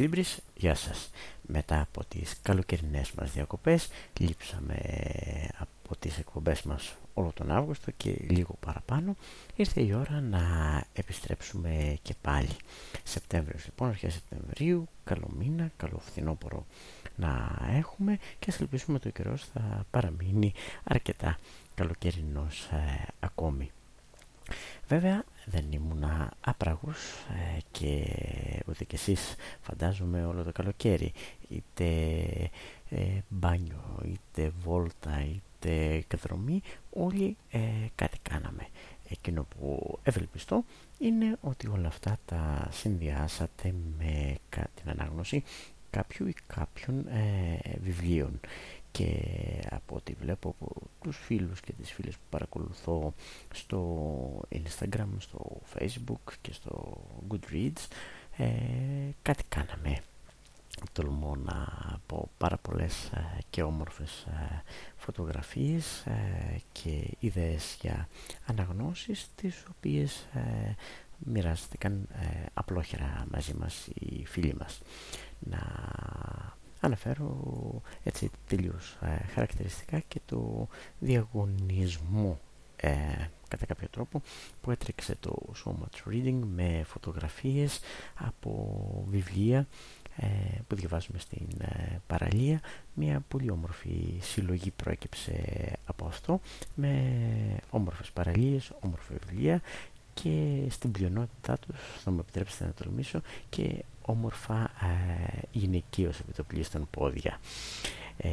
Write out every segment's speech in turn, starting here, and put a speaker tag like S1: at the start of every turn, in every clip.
S1: Φίλες και φίλοι του Εξλίμπρης, γεια σας. Μετά από τις καλοκαιρινές μας διακοπές, λείψαμε από τις εκπομπές μας όλο τον Αύγουστο και λίγο παραπάνω, ήρθε η ώρα να επιστρέψουμε και πάλι. Σεπτέμβριος λοιπόν, αρχές Σεπτεμβρίου, καλό μήνα, καλό φθινόπωρο να έχουμε και ας ελπίσουμε το καιρός θα παραμείνει αρκετά καλοκαιρινός ε, ακόμη. Βέβαια δεν ήμουν άπραγος ε, και ούτε κι εσείς φαντάζομαι όλο το καλοκαίρι είτε ε, μπάνιο, είτε βόλτα, είτε εκδρομή όλοι ε, κάτι κάναμε. Εκείνο που ευελπιστώ είναι ότι όλα αυτά τα συνδυάσατε με την ανάγνωση κάποιου ή κάποιων βιβλίων και από ό,τι βλέπω από τους φίλους και τις φίλες που παρακολουθώ στο Instagram, στο Facebook και στο Goodreads ε, κάτι κάναμε. Τολμώ να πω πάρα πολλές ε, και όμορφες ε, φωτογραφίες και ιδέες για αναγνώσεις τις οποίες μοιράστηκαν απλόχερα μαζί μας οι φίλοι μας. Να αναφέρω έτσι τελείως ε, χαρακτηριστικά και το διαγωνισμό ε, κατά κάποιο τρόπο που έτρεξε το So Much Reading με φωτογραφίες από βιβλία ε, που διαβάζουμε στην ε, παραλία. Μια πολύ όμορφη συλλογή προέκυψε από αυτό με όμορφες παραλίες, όμορφα βιβλία και στην πλειονότητά τους θα μου επιτρέψετε να τολμήσω και όμορφα ε, γυναικείως επιτοπλίστων πόδια. Ε,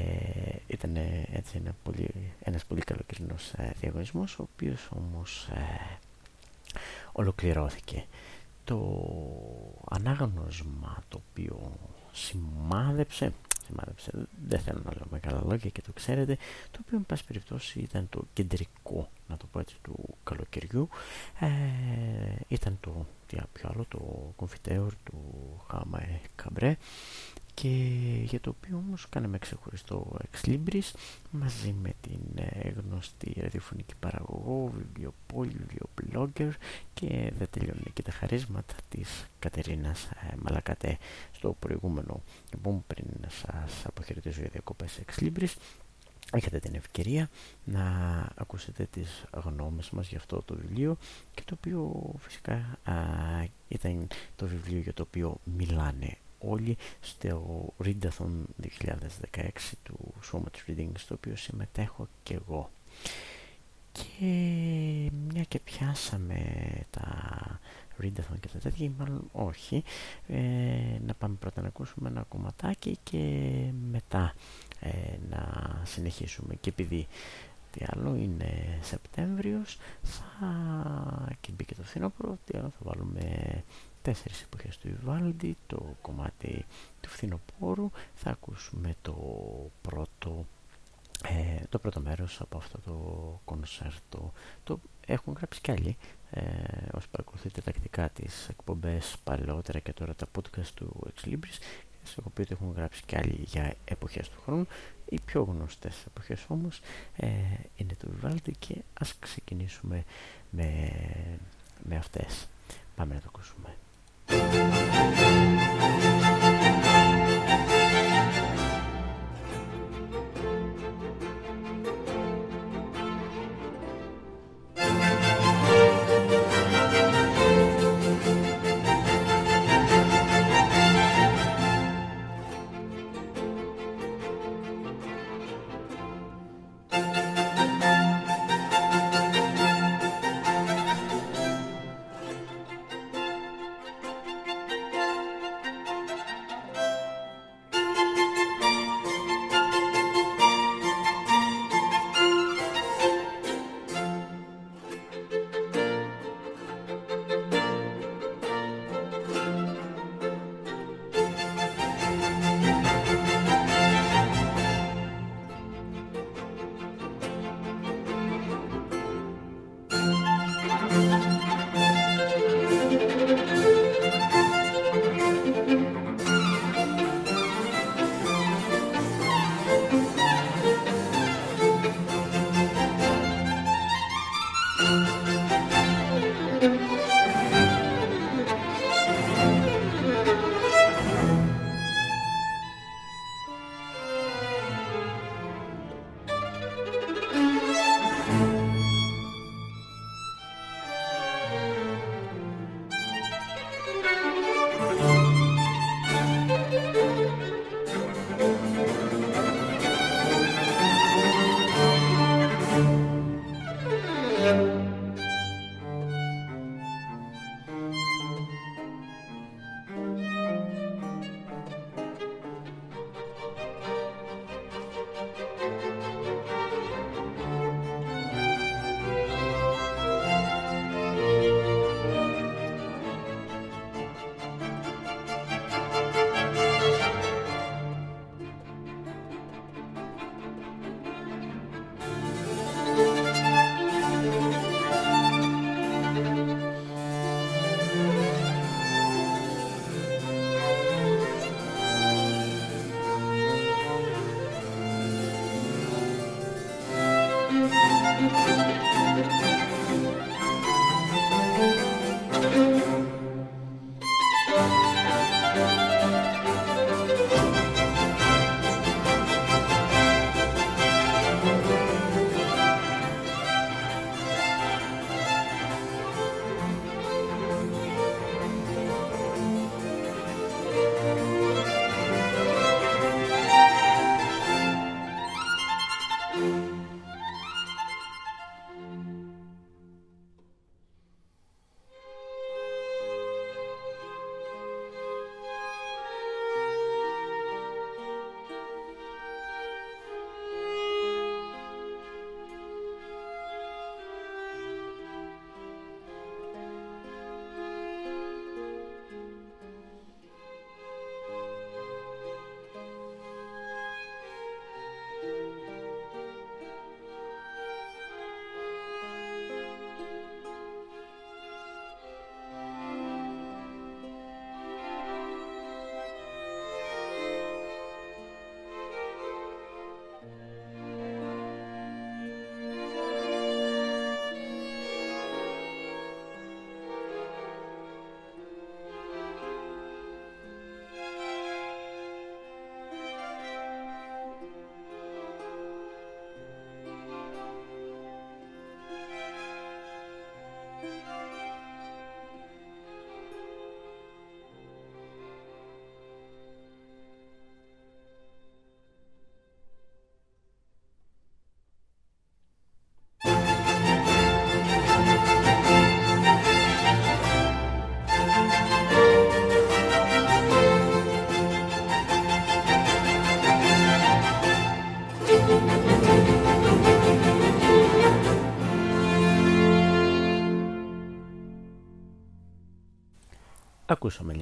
S1: ήταν έτσι ένα πολύ, ένας πολύ καλοκαιρινός ε, διαγωνισμός ο οποίος όμως ε, ολοκληρώθηκε. Το ανάγνωσμα το οποίο σημάδεψε σημάδεψε, δεν θέλω να λέω μεγάλα λόγια και το ξέρετε, το οποίο, εν πάση περιπτώσει, ήταν το κεντρικό, να το πω έτσι, του καλοκαιριού. Ε, ήταν το, τι πιο άλλο, το κομφιτέορ του Χάμα Καμπρέ και για το οποίο όμως κάναμε ξεχωριστό Ex μαζί με την ε, γνωστή ραδιοφωνική παραγωγό, βιβλιοπόλη, βιβλιοπλόγκερ και δεν τελειώνει και τα χαρίσματα της Κατερίνας ε, Μαλακατέ. Στο προηγούμενο λοιπόν πριν σας αποχαιρετήσω για διακοπές Ex Έχετε την ευκαιρία να ακούσετε τις γνώμες μας για αυτό το βιβλίο και το οποίο φυσικά ήταν το βιβλίο για το οποίο μιλάνε όλοι στο Readathon 2016 του So Much Reading στο οποίο συμμετέχω και εγώ. Και μια και πιάσαμε τα Readathon και τα τέτοια μάλλον όχι ε, να πάμε πρώτα να ακούσουμε ένα κομματάκι και μετά ε, να συνεχίσουμε. Και επειδή τι άλλο είναι Σεπτέμβριος θα και μπήκε το φθινόπωρο τι άλλο θα βάλουμε; Τέσσερις εποχές του Ιβάλντι, το κομμάτι του φθινοπόρου. Θα ακούσουμε το πρώτο, ε, το πρώτο μέρος από αυτό το κονσέρτο. Το έχουν γράψει κι άλλοι, ε, όσοι παρακολουθείτε τακτικά τις εκπομπές παλαιότερα και τώρα τα podcast του Ex Libris. Σας έχω πει ότι έχουν γράψει κι άλλοι για εποχές του χρόνου. Οι πιο γνωστές εποχές όμως ε, είναι το Vivaldi και ας ξεκινήσουμε με, με αυτές. Πάμε να το ακούσουμε. Ακούσαμε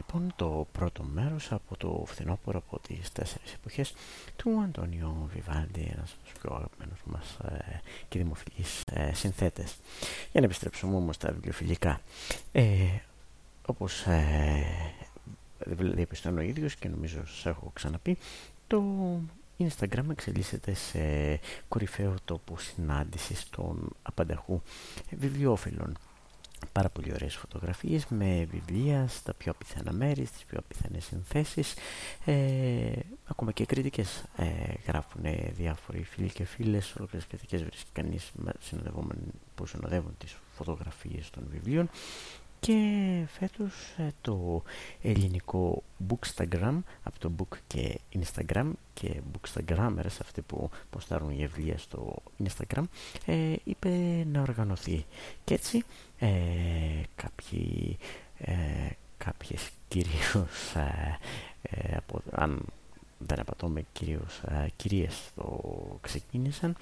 S1: λοιπόν το πρώτο μέρος από το φθινόπωρο από τις τέσσερις εποχές του Αντώνιο Βιβάλντι, ένας από τους πιο αγαπημένους μας ε, και δημοφιλείς ε, συνθέτες. Για να επιστρέψουμε όμως στα βιβλιοφιλικά. Ε, όπως ε, διαπιστώνω ο ίδιος και νομίζω σας έχω ξαναπεί, το Instagram εξελίσσεται σε κορυφαίο τόπο συνάντησης των απανταχού βιβλιοφίλων πάρα πολύ ωραίες φωτογραφίες με βιβλία στα πιο πιθανά μέρη, στις πιο πιθανές συνθέσεις. Ε, ακόμα και κριτικές ε, γράφουν διάφοροι φίλοι και φίλες ολόκληρες κριτικές βρίσκει κανείς που συνοδεύουν τις φωτογραφίες των βιβλίων και φέτος ε, το ελληνικό Bookstagram από το Book και Instagram και Bookstagrammers αυτοί που ποστάρουν βιβλία στο Instagram ε, είπε να οργανωθεί. Και έτσι ε, κάποιοι ε, κάποιες κυρίως ε, ε, από, αν δεν απατώμε κυρίως κυρίες το ξεκίνησαν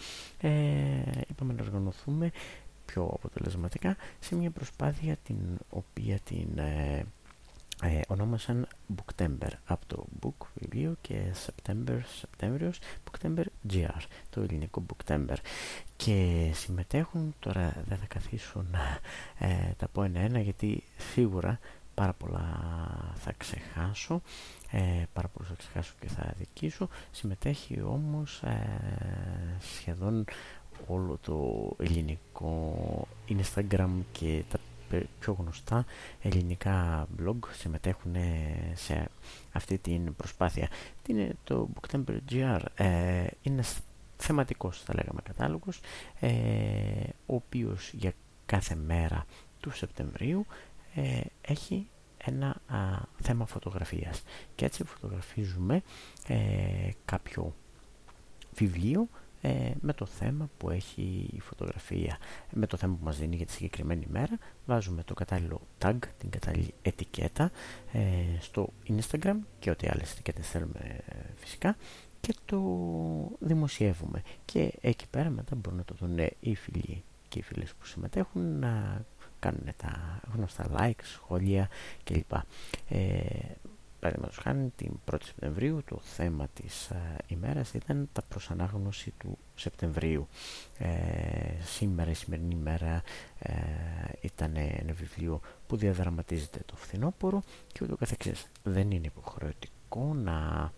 S1: είπαμε να οργανωθούμε πιο αποτελεσματικά σε μια προσπάθεια την οποία την ε, ε, ονόμασαν Booktember. Από το Book βιβλίο και September, Σεπτέμβριος Booktember GR το ελληνικό Booktember. Και συμμετέχουν τώρα δεν θα καθίσω να ε, τα πω ένα-ένα γιατί σίγουρα πάρα πολλά θα ξεχάσω. Ε, πάρα πολλά θα ξεχάσω και θα αδικήσω συμμετέχει όμως ε, σχεδόν όλο το ελληνικό Instagram και τα πιο γνωστά ελληνικά blog συμμετέχουν σε αυτή την προσπάθεια. Τι είναι το Booktember GR, ε, είναι θεματικός θα λέγαμε κατάλογος, ε, ο οποίος για κάθε μέρα του Σεπτεμβρίου ε, έχει ένα θέμα φωτογραφίας και έτσι φωτογραφίζουμε κάποιο βιβλίο ε, με το θέμα που έχει η φωτογραφία, με το θέμα που μας δίνει για τη συγκεκριμένη μέρα. Βάζουμε το κατάλληλο tag, την κατάλληλη ετικέτα ε, στο Instagram και ό,τι άλλες ετικέτες θέλουμε ε, φυσικά και το δημοσιεύουμε. Και εκεί πέρα μετά μπορούν να το δουν οι φίλοι και οι φίλες που συμμετέχουν να κάνουν τα γνωστά like, σχόλια κλπ. Ε, Παραδείγματος χάρη την 1η Σεπτεμβρίου το θέμα της α, ημέρας ήταν τα προσανάγνωση του Σεπτεμβρίου. Ε, σήμερα, η σημερινή ημέρα ε, ήταν ένα βιβλίο που διαδραματίζεται το φθινόπωρο και ούτω καθεξής. Δεν είναι υποχρεωτικό να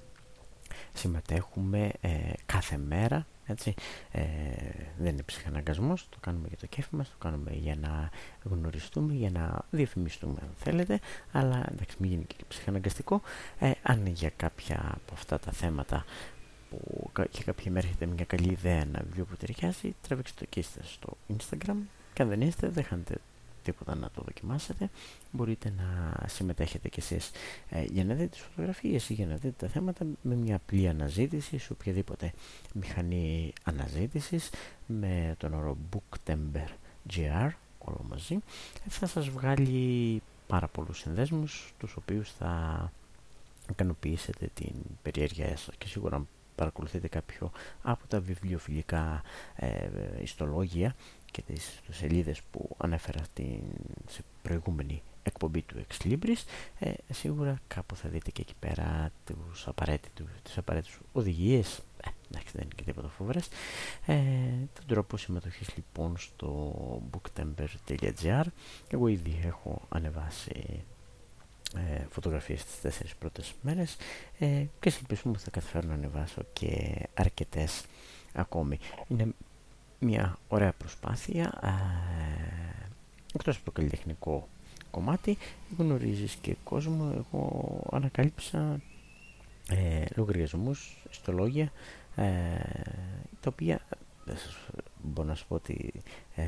S1: συμμετέχουμε ε, κάθε μέρα έτσι. Ε, δεν είναι ψυχαναγκασμός, το κάνουμε για το κέφι μας, το κάνουμε για να γνωριστούμε, για να διαφημιστούμε αν θέλετε, αλλά εντάξει μην γίνει και ψυχαναγκαστικό, ε, αν για κάποια από αυτά τα θέματα που και κάποια μέρα έχετε μια καλή ιδέα, ένα βιβλίο που ταιριάζει, τραβήξτε το και είστε στο Instagram. Και αν δεν είστε δεν χάνετε τίποτα να το δοκιμάσετε. Μπορείτε να συμμετέχετε κι εσείς ε, για να δείτε τις φωτογραφίες ή για να δείτε τα θέματα με μια απλή αναζήτηση σε οποιαδήποτε μηχανή αναζήτησης. Με τον όρο Booktember GR όλο μαζί θα σας βγάλει πάρα πολλούς συνδέσμους τους οποίους θα ικανοποιήσετε την περιέργεια σας. Και σίγουρα παρακολουθείτε κάποιο από τα βιβλιοφιλικά ε, ιστολόγια και τις σελίδες που ανέφερα στην, σε προηγούμενη εκπομπή του Ex Libris ε, σίγουρα κάπου θα δείτε και εκεί πέρα τους απαραίτητους, τις απαραίτητες οδηγίες. Ε, εντάξει δεν είναι και τίποτα φοβερές. Ε, τον τρόπο συμμετοχής λοιπόν στο booktemper.gr εγώ ήδη έχω ανεβάσει ε, φωτογραφίες τις τέσσερις πρώτες μέρες ε, και ελπίσουμε ότι θα καταφέρω να ανεβάσω και αρκετές ακόμη. Είναι μια ωραία προσπάθεια ε, εκτός από το καλλιτεχνικό κομμάτι. Γνωρίζεις και κόσμο. Εγώ ανακάλυψα ε, λογαριασμούς, ιστολόγια ε, τα οποία δεν σας μπορώ να σου πω ότι ε,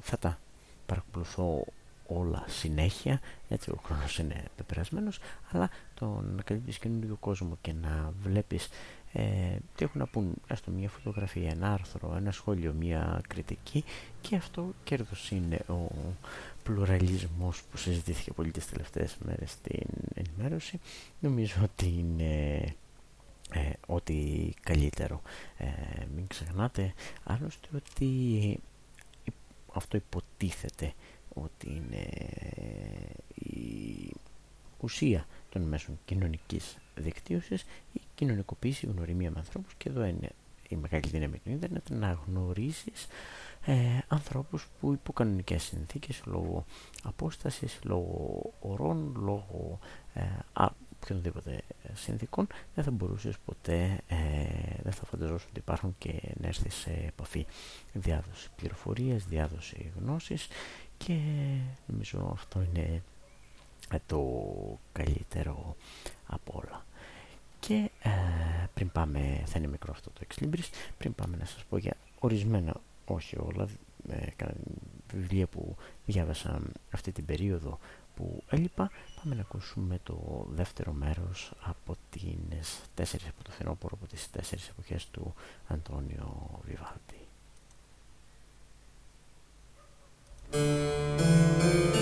S1: θα τα παρακολουθώ όλα συνέχεια έτσι ο χρόνος είναι πεπερασμένος αλλά το να καλύπτεις καινούριο κόσμο και να βλέπεις ε, τι έχουν να πούν έστω μια φωτογραφία, ένα άρθρο, ένα σχόλιο, μια κριτική και αυτό κέρδος είναι ο πλουραλισμός που συζητήθηκε πολύ τις τελευταίες μέρες στην ενημέρωση. Νομίζω ότι είναι ε, ότι καλύτερο. Ε, μην ξεχνάτε άλλωστε ότι αυτό υποτίθεται ότι είναι η ουσία των μέσων κοινωνικής δικτύωσης η κοινωνικοποίηση, η γνωριμία με ανθρώπους. Και εδώ είναι η μεγάλη δύναμη του ίντερνετ να γνωρίσεις ε, ανθρώπους που υπό κανονικές συνθήκες λόγω απόστασης, λόγω ορών, λόγω ε, οποιονδήποτε συνθήκων δεν θα μπορούσες ποτέ, ε, δεν θα φανταζόσουν ότι υπάρχουν και να έρθεις σε επαφή. Διάδοση πληροφορίας, διάδοση γνώσης και νομίζω αυτό είναι ε, το καλύτερο από όλα. Και ε, πριν πάμε, θα είναι μικρό αυτό το εξλίμπρις, πριν πάμε να σας πω για ορισμένα, όχι όλα, ε, βιβλία που διάβασα αυτή την περίοδο που έλειπα, πάμε να ακούσουμε το δεύτερο μέρος από τις τέσσερις από το φθινόπωρο, από τις τέσσερις εποχές του Αντώνιο Βιβάλτη. Thank you.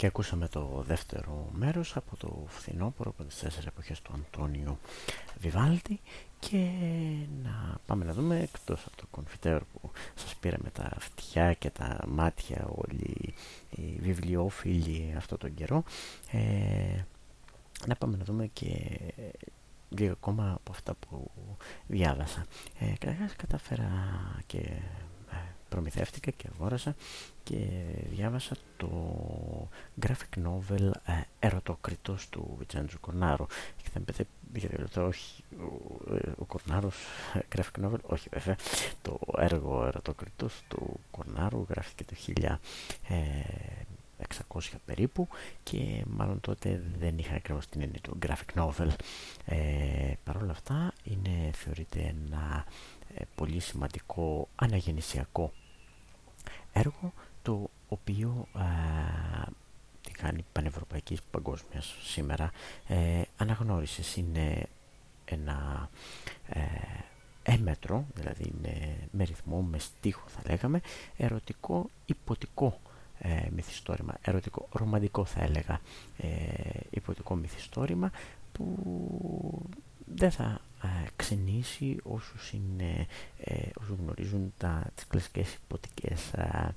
S1: Και ακούσαμε το δεύτερο μέρος από το φθινόπωρο από τις τέσσερις εποχές του Αντώνιου Βιβάλτη. Και να πάμε να δούμε εκτός από το κονφιτέρ που σας πήρε με τα αυτιά και τα μάτια όλοι οι βιβλιοφίλοι αυτό τον καιρό ε, να πάμε να δούμε και λίγο ακόμα από αυτά που διάβασα. Ε, καταρχάς κατάφερα και ε, προμηθεύτηκα και αγόρασα και διάβασα το graphic novel ε, Ερωτοκριτός του Βιτσέντζου Κορνάρου και θα με γιατί όχι ο, ε, ο Κορνάρος ε, graphic novel, όχι βέβαια το έργο Ερωτοκριτός του Κορνάρου γράφτηκε το 1600 περίπου και μάλλον τότε δεν είχαν ακριβώς την έννοια του graphic novel. Ε, Παρ' όλα αυτά είναι θεωρείται ένα ε, πολύ σημαντικό αναγεννησιακό έργο το οποίο τη κάνει πανευρωπαϊκής παγκόσμιας σήμερα ε, αναγνώρισες είναι ένα ε, έμετρο, δηλαδή με, με ρυθμό, με στίχο θα λέγαμε, ερωτικό υποτικό ε, μυθιστόρημα, ερωτικό ρομαντικό θα έλεγα ε, υποτικό μυθιστόρημα που δεν θα ε, ξενήσει όσους, είναι, ε, όσους γνωρίζουν τα, τις κλασικές υποτικές ε,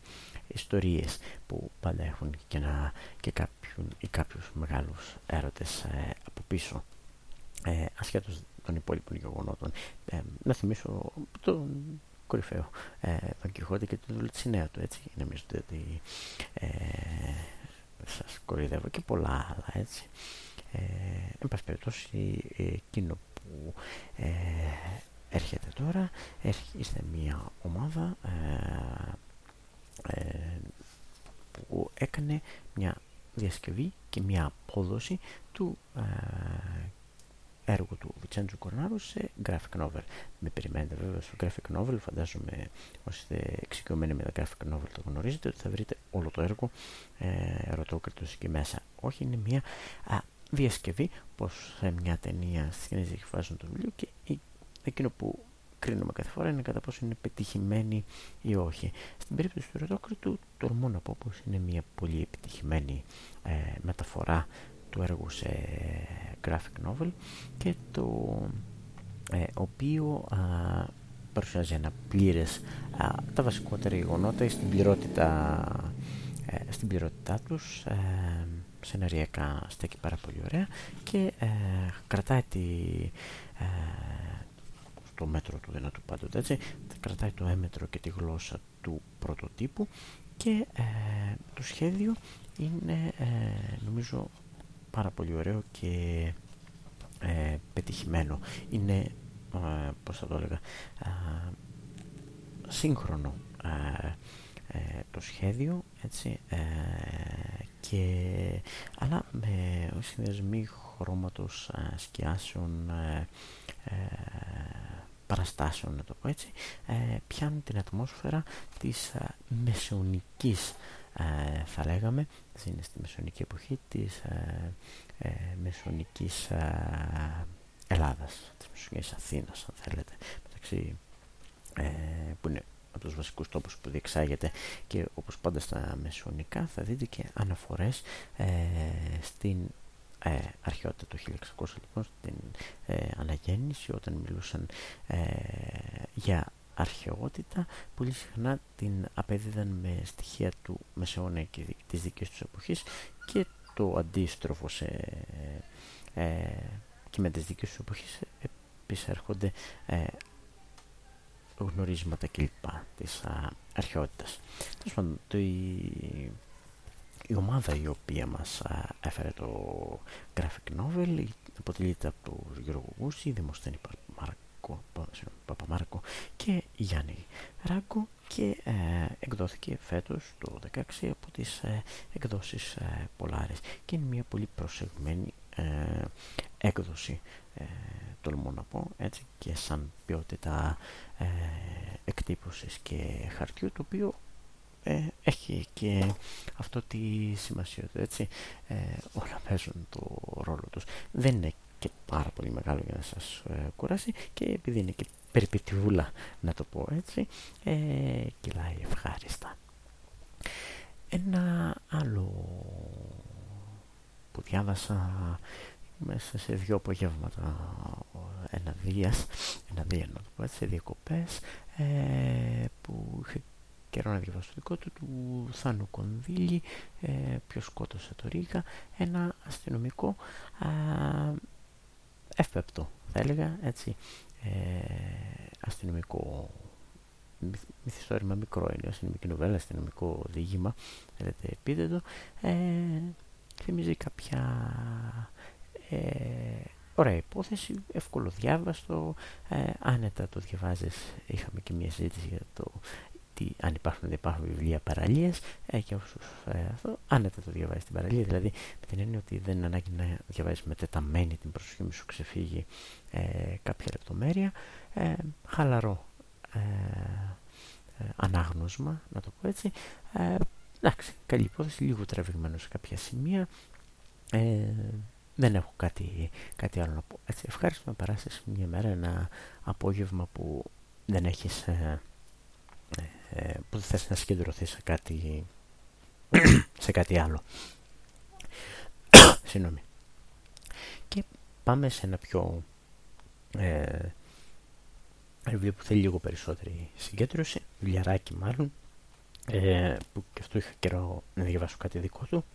S1: ιστορίες που πάντα έχουν και, να, και κάποιον, ή κάποιους μεγάλους έρωτες από πίσω ε, ασχέτως των υπόλοιπων γεγονότων. Ε, να θυμίσω τον κορυφαίο ε, τον Κιχώτη και τον Λουτσινέα του, έτσι. Νομίζετε ότι ε, σας κορυδεύω και πολλά άλλα, έτσι. Ε, εν πάση περιπτώσει, εκείνο που ε, έρχεται τώρα, είστε μια ομάδα ε, ε, που έκανε μια διασκευή και μια απόδοση του έργο του Βιτσέντζου Κορνάρου σε graphic novel. Με περιμένετε βέβαια στο graphic novel, φαντάζομαι όσοι είστε εξοικειωμένοι με τα graphic novel το γνωρίζετε ότι θα βρείτε όλο το έργο ε, ερωτόκριτος εκεί μέσα. Όχι, είναι μια α, διασκευή πως σε μια ταινία στις σκηνές εκφράζουν το βιβλίο και εκείνο που κρίνουμε κάθε φορά είναι κατά πόσο είναι πετυχημένη ή όχι. Στην περίπτωση του ερωτόκριτου τολμώ να πω πως είναι μια πολύ επιτυχημένη ε, μεταφορά του έργου σε graphic novel και το ε, οποίο α, παρουσιάζει ένα πλήρες α, τα βασικότερα γεγονότα στην πληρότητα, ε, στην πληρότητά τους ε, σεναριακά στέκει πάρα πολύ ωραία και ε, κρατάει τη, ε, στο μέτρο του δυνατού πάντοτε έτσι κρατάει το έμετρο και τη γλώσσα του πρωτοτύπου και το σχέδιο είναι νομίζω πάρα πολύ ωραίο και ε, πετυχημένο. Είναι, ε, πώς θα το έλεγα, ε, σύγχρονο ε, το σχέδιο, έτσι, και, αλλά με συνδεσμοί χρώματος σκιάσεων, παραστάσεων, να το πω έτσι, πιάνουν την ατμόσφαιρα της μεσαιωνικής ε, θα λέγαμε είναι στη μεσονική εποχή της ε, ε, μεσονικής ε, Ελλάδας της μεσονικής Αθήνας αν θέλετε μεταξύ ε, που είναι από τους βασικούς τόπους που διεξάγεται και όπως πάντα στα μεσονικά θα δείτε και αναφορές στην ε, αρχαιότητα το 1600 λοιπόν στην αναγέννηση όταν μιλούσαν για αρχαιότητα πολύ συχνά την απέδιδαν με στοιχεία του Μεσαιώνα και της δικής τους εποχής και το αντίστροφο σε, ε, και με τις δικές τους εποχές επίσης έρχονται ε, γνωρίσματα κλπ. της α, αρχαιότητας. το, η, η ομάδα η οποία μας έφερε το graphic novel αποτελείται από τον Γιώργο Γούση, Δημοσθένη Παπαμάρκο και Γιάννη Ράγκο και ε, εκδόθηκε φέτος το 2016 από τις ε, εκδόσεις ε, Polaris και είναι μια πολύ προσεγμένη ε, έκδοση ε, τολμώ να πω έτσι και σαν ποιότητα ε, εκτύπωσης και χαρτιού το οποίο ε, έχει και αυτό τη σημασία του έτσι. Όλα παίζουν το ρόλο τους. Δεν είναι και πάρα πολύ μεγάλο για να σας ε, κουράσει και επειδή είναι και περιπετιούλα να το πω έτσι ε, κυλάει ευχάριστα. Ένα άλλο που διάβασα μέσα σε δύο απογεύματα. Ένα δίας ένα δία να το πω έτσι σε διακοπές ε, που είχε καιρό να διαβάσω το δικό του του Θάνου Κονδύλη ε, ποιος σκότωσε το Ρίγα ένα αστυνομικό εύπεπτο θα έλεγα έτσι ε, αστυνομικό μυθιστόρημα μικρό είναι αστυνομική νοβέλα, αστυνομικό διήγημα θέλετε επίδετο ε, θυμίζει κάποια ε, ωραία υπόθεση εύκολο διάβαστο. Ε, άνετα το διαβάζεις. Είχαμε και μια συζήτηση για το τι, αν υπάρχουν, δεν υπάρχουν βιβλία παραλίες ε, και όσους ε, αυτό, άνετα το διαβάζεις στην παραλία. Δηλαδή με την έννοια ότι δεν είναι ανάγκη να διαβάζεις με τεταμένη την προσοχή μου σου ξεφύγει ε, κάποια λεπτομέρεια. Ε, χαλαρό ε, ε, ανάγνωσμα να το πω έτσι. Ε, εντάξει καλή υπόθεση λίγο τραβηγμένο σε κάποια σημεία. Ε, δεν έχω κάτι, κάτι άλλο να πω. Έτσι, ευχάριστο να περάσεις μια μέρα ένα απόγευμα που δεν έχεις ε, ε, που δεν θες να συγκεντρωθείς σε κάτι σε κάτι άλλο. Συγγνώμη. Και πάμε σε ένα πιο ε, βιβλίο που θέλει λίγο περισσότερη συγκέντρωση βιβλιαράκι μάλλον ε, που και αυτό είχα καιρό να διαβάσω κάτι δικό του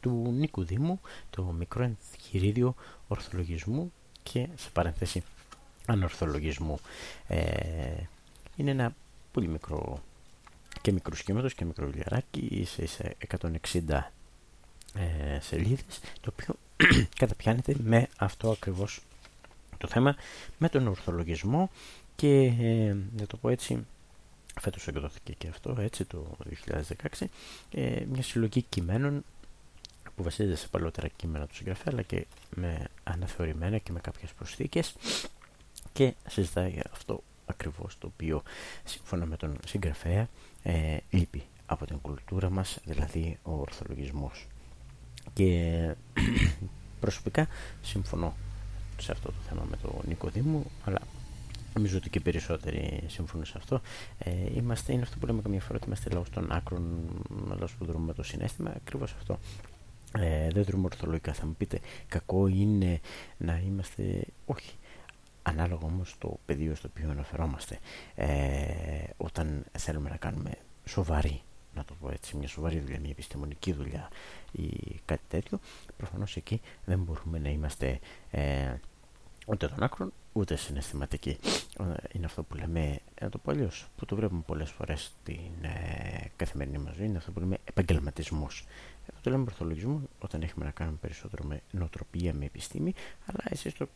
S1: του Νίκου Δήμου το μικρό εγχειρίδιο ορθολογισμού και σε παρένθεση ανορθολογισμού. Ε, είναι ένα πολύ μικρό και μικρού σχήματος και μικρό βιβλιαράκι σε, σε 160 ε, σελίδες το οποίο καταπιάνεται με αυτό ακριβώς το θέμα με τον ορθολογισμό και ε, να το πω έτσι φέτος εκδόθηκε και αυτό έτσι το 2016 ε, μια συλλογή κειμένων που βασίζεται σε παλαιότερα κείμενα του συγγραφέα αλλά και με αναθεωρημένα και με κάποιες προσθήκες και συζητάει αυτό ακριβώς το οποίο σύμφωνα με τον συγγραφέα ε, λείπει από την κουλτούρα μας δηλαδή ο ορθολογισμός. Και προσωπικά συμφωνώ σε αυτό το θέμα με τον Νίκο Δήμου αλλά νομίζω ότι και περισσότεροι σύμφωνοι σε αυτό ε, είμαστε, είναι αυτό που λέμε καμιά φορά ότι είμαστε λαός των άκρων λαός που δρούμε με το συνέστημα ακριβώς αυτό ε, δεν δρούμε ορθολογικά θα μου πείτε κακό είναι να είμαστε όχι ανάλογα όμως το πεδίο στο οποίο αναφερόμαστε ε, όταν θέλουμε να κάνουμε σοβαρή να το πω έτσι, μια σοβαρή δουλειά, μια επιστημονική δουλειά ή κάτι τέτοιο, προφανώς εκεί δεν μπορούμε να είμαστε ε, ούτε των άκρων ούτε συναισθηματικοί. Είναι αυτό που λέμε, να το πω αλλιώς, που το βλέπουμε πολλές φορές στην ε, καθημερινή μας ζωή, είναι αυτό που λέμε επαγγελματισμός. Αυτό το λέμε ορθολογισμό όταν έχουμε να κάνουμε περισσότερο με νοοτροπία, με επιστήμη, αλλά εσείς το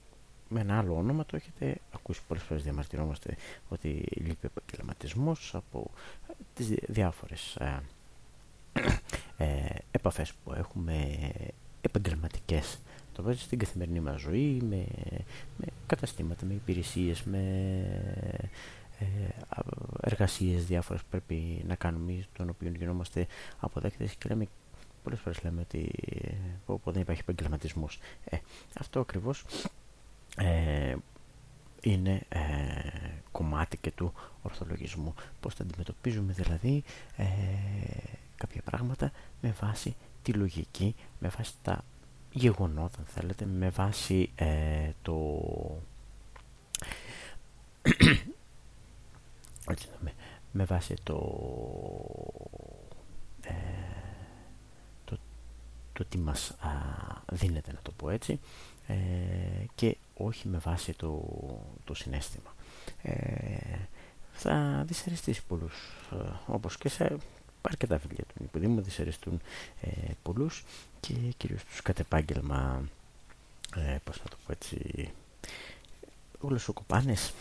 S1: με ένα άλλο όνομα το έχετε ακούσει πολλές φορές διαμαρτυρόμαστε ότι λείπει επαγγελματισμός από τις διάφορες ε, ε, επαφές που έχουμε επαγγελματικές. Το βάζει στην καθημερινή μας ζωή με, με καταστήματα, με υπηρεσίες, με ε, εργασίες διάφορες που πρέπει να κάνουμε των οποίων γινόμαστε αποδέκτες. Και λέμε πολλές φορές λέμε ότι ε, δεν υπάρχει επαγγελματισμός. Ε, αυτό ακριβώς ε, είναι ε, κομμάτι και του ορθολογισμού. Πώς θα αντιμετωπίζουμε δηλαδή ε, κάποια πράγματα με βάση τη λογική, με βάση τα γεγονότα αν θέλετε, με βάση ε, το... με βάση το, ε, το, το τι μας α, δίνεται να το πω έτσι ε, και όχι με βάση το, το συνέστημα. Ε, θα δυσαρεστήσει πολλούς, ε, όπως και σε αρκετά βιβλία του Νικοδήμου δυσαρεστούν ε, πολλούς και κυρίως τους κατ' επάγγελμα, ε, πώς να το πω έτσι, γλωσσοκοπάνες,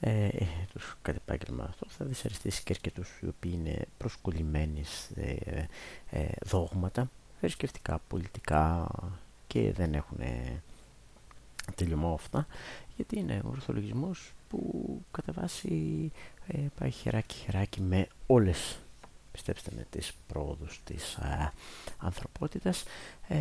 S1: ε, τους κατ' επάγγελμα αυτό θα δυσαρεστήσει και αρκετούς οι οποίοι είναι προσκολλημένοι σε ε, δόγματα, θρησκευτικά, πολιτικά και δεν έχουν τελειωμό αυτά γιατί είναι ο ορθολογισμός που κατά βάση ε, πάει χεράκι χεράκι με όλες πιστέψτε με τις πρόοδους της ε, ανθρωπότητας. Ε,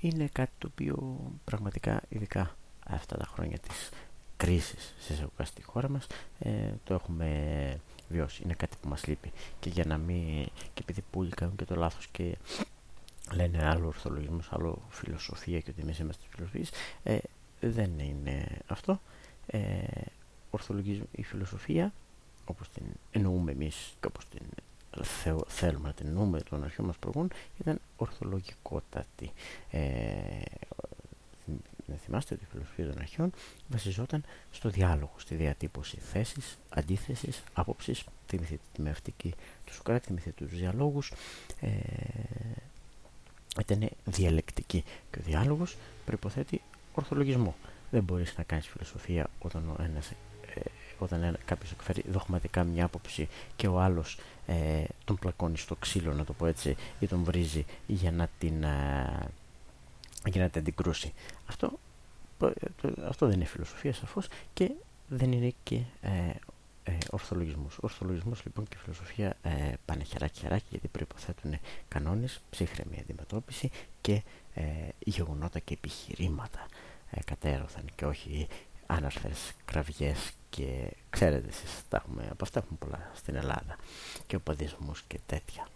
S1: είναι κάτι το οποίο πραγματικά ειδικά αυτά τα χρόνια της κρίσης στη χώρα μας ε, το έχουμε βιώσει είναι κάτι που μας λείπει. Και για να μην και επειδή πολλοί κάνουν και το λάθος και λένε άλλο ορθολογισμός, άλλο φιλοσοφία και ότι εμείς είμαστε φιλοσοφίες ε, δεν είναι αυτό. Ε, η φιλοσοφία όπως την εννοούμε εμείς και όπως την θέλουμε να την εννοούμε των αρχαίων μας προγούν ήταν ορθολογικότατη. Ε, να θυμάστε ότι η φιλοσοφία των αρχαίων βασιζόταν στο διάλογο, στη διατύπωση θέσης, αντίθεσης, άποψης, τη μυθική του Σοκράτη, τη μυθική τους διαλόγους, ε, ήταν διαλεκτική και ο διάλογος προϋποθέτει ορθολογισμό. Δεν μπορείς να κάνεις φιλοσοφία όταν ο ένας ε, όταν κάποιος εκφέρει δογματικά μια άποψη και ο άλλος ε, τον πλακώνει στο ξύλο να το πω έτσι ή τον βρίζει για να την, ε, για να την αντικρούσει. Αυτό, αυτό δεν είναι φιλοσοφία σαφώς και δεν είναι και ε, ε, ορθολογισμούς. Ορθολογισμός λοιπόν και φιλοσοφία ε, πάνε χεράκι χεράκι γιατί προϋποθέτουν κανόνες, ψύχρεμη αντιμετώπιση και ε, γεγονότα και επιχειρήματα ε, κατέρωθαν και όχι άναρθες κραυγές και ξέρετε εσείς τα έχουμε, από αυτά έχουμε πολλά στην Ελλάδα και οπαδισμούς και τέτοια.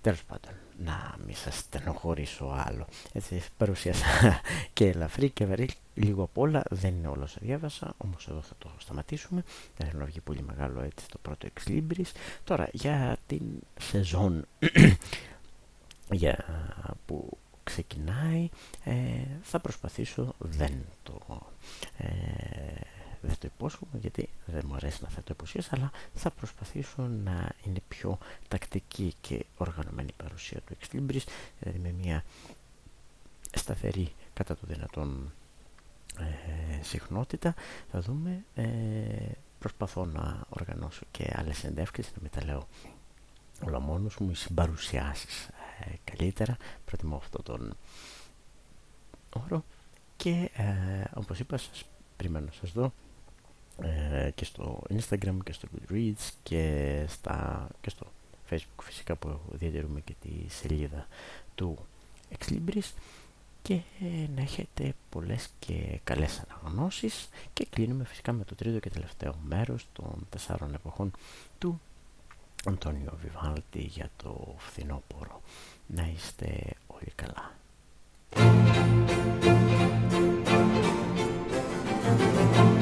S1: Τέλος πάντων, να μην σας στενοχωρήσω άλλο. Έτσι παρουσίασα και ελαφρύ και βαρύ λίγο απ' όλα. Δεν είναι όλο όσο διάβασα, όμως εδώ θα το σταματήσουμε. Δεν θέλω να βγει πολύ μεγάλο έτσι το πρώτο εξλίμπρις. Τώρα για την σεζόν για, που ξεκινάει ε, θα προσπαθήσω δεν το ε, δεν το υπόσχομαι γιατί δεν μου αρέσει να θέτω υποσχέσεις αλλά θα προσπαθήσω να είναι πιο τακτική και οργανωμένη η παρουσία του Exlibris δηλαδή με μια σταθερή κατά το δυνατόν ε, συχνότητα. Θα δούμε ε, προσπαθώ να οργανώσω και άλλες συνεντεύξεις να μην τα λέω όλα μόνος μου οι συμπαρουσιάσεις ε, καλύτερα. Προτιμώ αυτό τον όρο και ε, όπως είπα σας περιμένω να σας δω. ε, και στο Instagram και στο Goodreads και, στα, και στο Facebook φυσικά που διατηρούμε και τη σελίδα του Exlibris και ε, να έχετε πολλές και καλές αναγνώσεις και κλείνουμε φυσικά με το τρίτο και τελευταίο μέρος των τεσσάρων εποχών του Αντώνιο Βιβάλτη για το φθινόπωρο. Να είστε όλοι καλά. Música